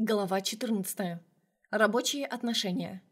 Глава 14. Рабочие отношения.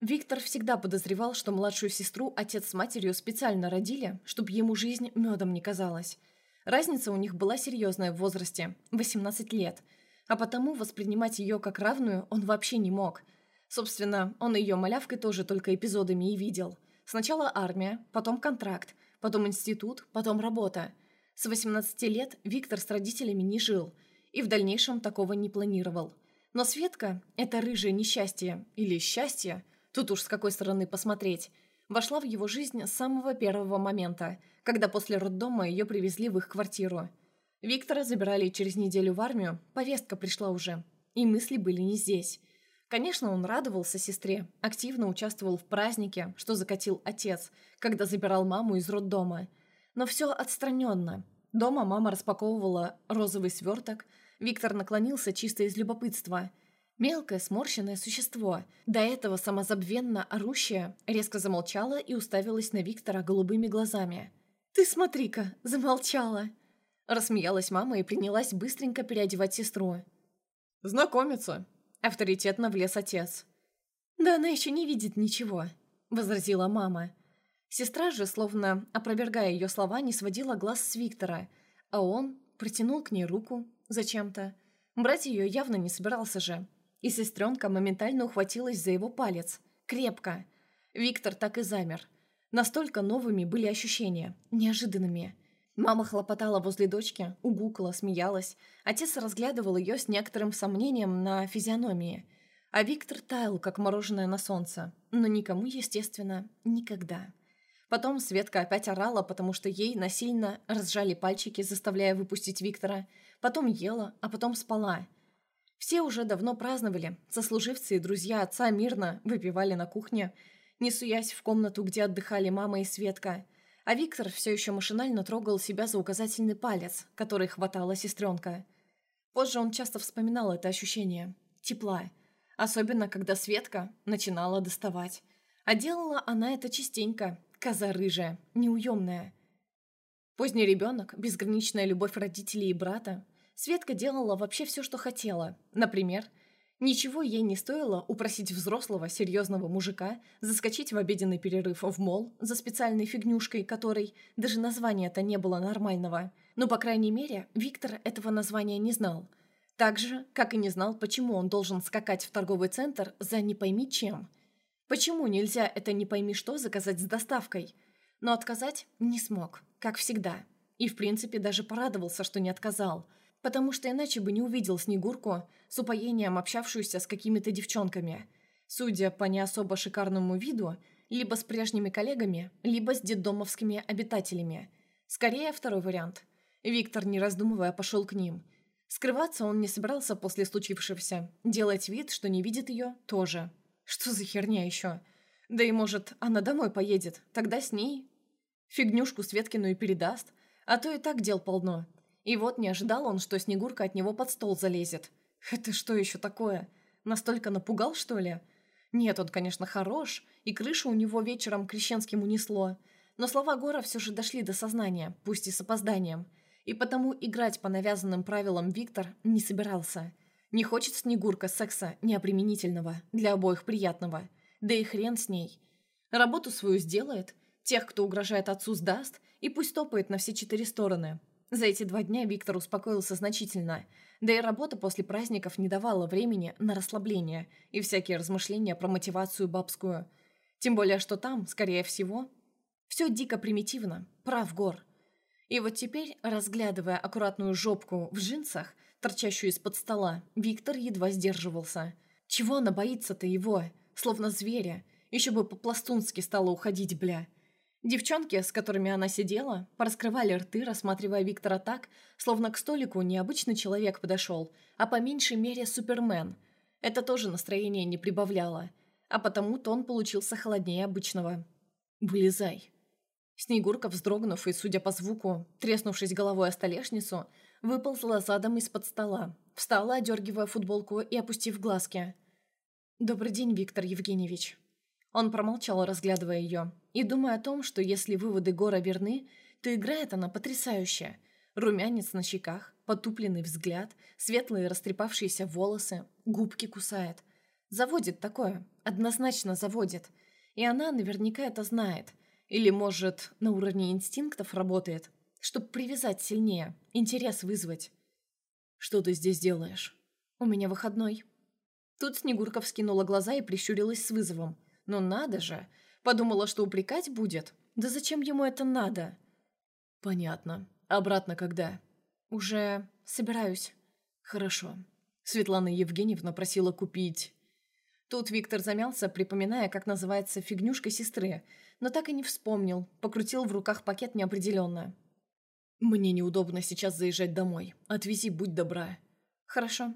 Виктор всегда подозревал, что младшую сестру отец с матерью специально родили, чтобы ему жизнь медом не казалась. Разница у них была серьезная в возрасте – 18 лет, а потому воспринимать ее как равную он вообще не мог. Собственно, он ее малявкой тоже только эпизодами и видел. Сначала армия, потом контракт, потом институт, потом работа. С 18 лет Виктор с родителями не жил – и в дальнейшем такого не планировал. Но Светка, это рыжее несчастье, или счастье, тут уж с какой стороны посмотреть, вошла в его жизнь с самого первого момента, когда после роддома ее привезли в их квартиру. Виктора забирали через неделю в армию, повестка пришла уже, и мысли были не здесь. Конечно, он радовался сестре, активно участвовал в празднике, что закатил отец, когда забирал маму из роддома. Но все отстраненно. Дома мама распаковывала розовый сверток – Виктор наклонился чисто из любопытства. Мелкое сморщенное существо, до этого самозабвенно орущее, резко замолчало и уставилось на Виктора голубыми глазами. «Ты смотри-ка, замолчала!» Рассмеялась мама и принялась быстренько переодевать сестру. «Знакомиться!» – авторитетно влез отец. «Да она еще не видит ничего», – возразила мама. Сестра же, словно опровергая ее слова, не сводила глаз с Виктора, а он протянул к ней руку, Зачем-то. Брать ее явно не собирался же. И сестренка моментально ухватилась за его палец. Крепко. Виктор так и замер. Настолько новыми были ощущения. Неожиданными. Мама хлопотала возле дочки, угукала, смеялась. Отец разглядывал ее с некоторым сомнением на физиономии. А Виктор таял, как мороженое на солнце. Но никому, естественно, никогда. Потом Светка опять орала, потому что ей насильно разжали пальчики, заставляя выпустить Виктора – потом ела, а потом спала. Все уже давно праздновали, сослуживцы и друзья отца мирно выпивали на кухне, не суясь в комнату, где отдыхали мама и Светка. А Виктор все еще машинально трогал себя за указательный палец, который хватала сестренка. Позже он часто вспоминал это ощущение. Тепла. Особенно, когда Светка начинала доставать. А делала она это частенько, коза рыжая, неуемная. Поздний ребенок, безграничная любовь родителей и брата, Светка делала вообще все, что хотела. Например, ничего ей не стоило упросить взрослого, серьезного мужика заскочить в обеденный перерыв в мол за специальной фигнюшкой, которой даже названия-то не было нормального. Но, по крайней мере, Виктор этого названия не знал. Так же, как и не знал, почему он должен скакать в торговый центр за не пойми чем. Почему нельзя это не пойми что заказать с доставкой? Но отказать не смог, как всегда. И, в принципе, даже порадовался, что не отказал – потому что иначе бы не увидел Снегурку с упоением общавшуюся с какими-то девчонками. Судя по не особо шикарному виду, либо с прежними коллегами, либо с детдомовскими обитателями. Скорее, второй вариант. Виктор, не раздумывая, пошел к ним. Скрываться он не собирался после случившегося. Делать вид, что не видит ее, тоже. Что за херня еще? Да и может, она домой поедет, тогда с ней. Фигнюшку Светкину и передаст. А то и так дел полно. И вот не ожидал он, что Снегурка от него под стол залезет. Это что еще такое? Настолько напугал, что ли? Нет, он, конечно, хорош, и крышу у него вечером крещенским унесло. Но слова Гора все же дошли до сознания, пусть и с опозданием. И потому играть по навязанным правилам Виктор не собирался. Не хочет Снегурка секса неопременительного, для обоих приятного. Да и хрен с ней. Работу свою сделает, тех, кто угрожает отцу, сдаст, и пусть топает на все четыре стороны. За эти два дня Виктор успокоился значительно, да и работа после праздников не давала времени на расслабление и всякие размышления про мотивацию бабскую. Тем более, что там, скорее всего, все дико примитивно, прав гор. И вот теперь, разглядывая аккуратную жопку в джинсах, торчащую из-под стола, Виктор едва сдерживался. Чего она боится-то его? Словно зверя. Еще бы по-пластунски стала уходить, бля. Девчонки, с которыми она сидела, пораскрывали рты, рассматривая Виктора так, словно к столику не обычный человек подошел, а по меньшей мере супермен. Это тоже настроение не прибавляло, а потому тон получился холоднее обычного. «Вылезай». Снегурка, вздрогнув и, судя по звуку, треснувшись головой о столешницу, выползла задом из-под стола, встала, одергивая футболку и опустив глазки. «Добрый день, Виктор Евгеньевич». Он промолчал, разглядывая ее, и думая о том, что если выводы Гора верны, то играет она потрясающе. Румянец на щеках, Потупленный взгляд, светлые растрепавшиеся волосы, губки кусает. Заводит такое, однозначно заводит. И она наверняка это знает. Или, может, на уровне инстинктов работает, чтобы привязать сильнее, интерес вызвать. «Что ты здесь делаешь?» «У меня выходной». Тут Снегурка вскинула глаза и прищурилась с вызовом. «Ну надо же!» Подумала, что упрекать будет. Да зачем ему это надо? «Понятно. Обратно когда?» «Уже собираюсь». «Хорошо». Светлана Евгеньевна просила купить... Тут Виктор замялся, припоминая, как называется фигнюшка сестры, но так и не вспомнил, покрутил в руках пакет неопределенно. «Мне неудобно сейчас заезжать домой. Отвези, будь добра». «Хорошо».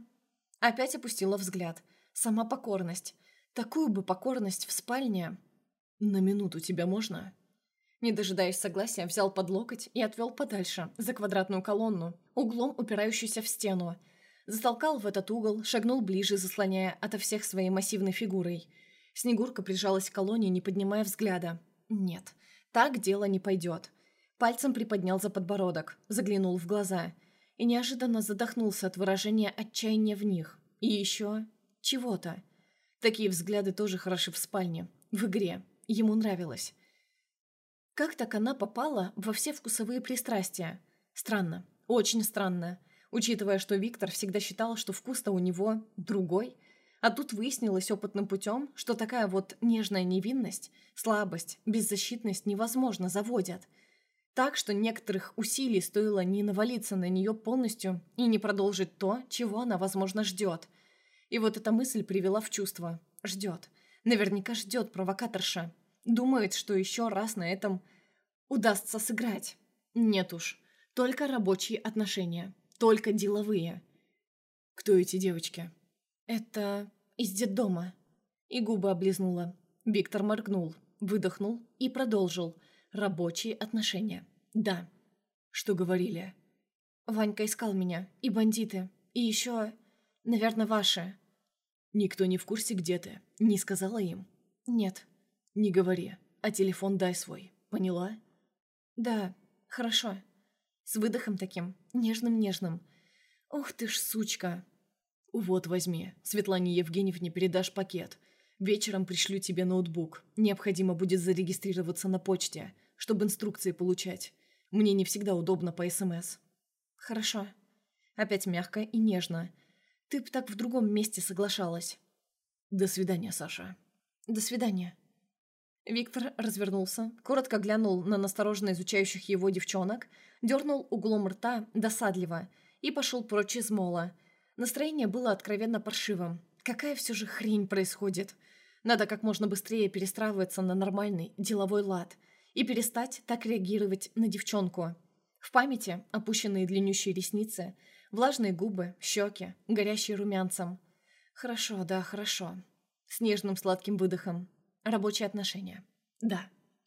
Опять опустила взгляд. Сама покорность. Такую бы покорность в спальне. «На минуту тебя можно?» Не дожидаясь согласия, взял под локоть и отвел подальше, за квадратную колонну, углом упирающуюся в стену. Затолкал в этот угол, шагнул ближе, заслоняя ото всех своей массивной фигурой. Снегурка прижалась к колонне, не поднимая взгляда. «Нет, так дело не пойдет». Пальцем приподнял за подбородок, заглянул в глаза и неожиданно задохнулся от выражения отчаяния в них. И еще чего-то. Такие взгляды тоже хороши в спальне, в игре. Ему нравилось. Как так она попала во все вкусовые пристрастия? Странно, очень странно, учитывая, что Виктор всегда считал, что вкус-то у него другой, а тут выяснилось опытным путем, что такая вот нежная невинность, слабость, беззащитность невозможно заводят. Так что некоторых усилий стоило не навалиться на нее полностью и не продолжить то, чего она, возможно, ждет. И вот эта мысль привела в чувство. Ждет. Наверняка ждет провокаторша. Думает, что еще раз на этом удастся сыграть. Нет уж, только рабочие отношения, только деловые. Кто эти девочки? Это из детдома. И губы облизнула. Виктор моргнул, выдохнул и продолжил. Рабочие отношения. Да. Что говорили? Ванька искал меня. И бандиты. И еще... Наверное, ваши. Никто не в курсе, где ты. Не сказала им? Нет. «Не говори, а телефон дай свой. Поняла?» «Да, хорошо». С выдохом таким, нежным-нежным. «Ух ты ж, сучка!» «Вот, возьми. Светлане Евгеньевне передашь пакет. Вечером пришлю тебе ноутбук. Необходимо будет зарегистрироваться на почте, чтобы инструкции получать. Мне не всегда удобно по СМС». «Хорошо». Опять мягко и нежно. «Ты б так в другом месте соглашалась». «До свидания, Саша». «До свидания». Виктор развернулся, коротко глянул на настороженно изучающих его девчонок, дернул углом рта досадливо и пошел прочь из мола. Настроение было откровенно паршивым. Какая все же хрень происходит? Надо как можно быстрее перестраиваться на нормальный деловой лад и перестать так реагировать на девчонку. В памяти опущенные длиннющие ресницы, влажные губы, щеки, горящие румянцем. Хорошо, да, хорошо. С нежным сладким выдохом. Рабочие отношения. Да.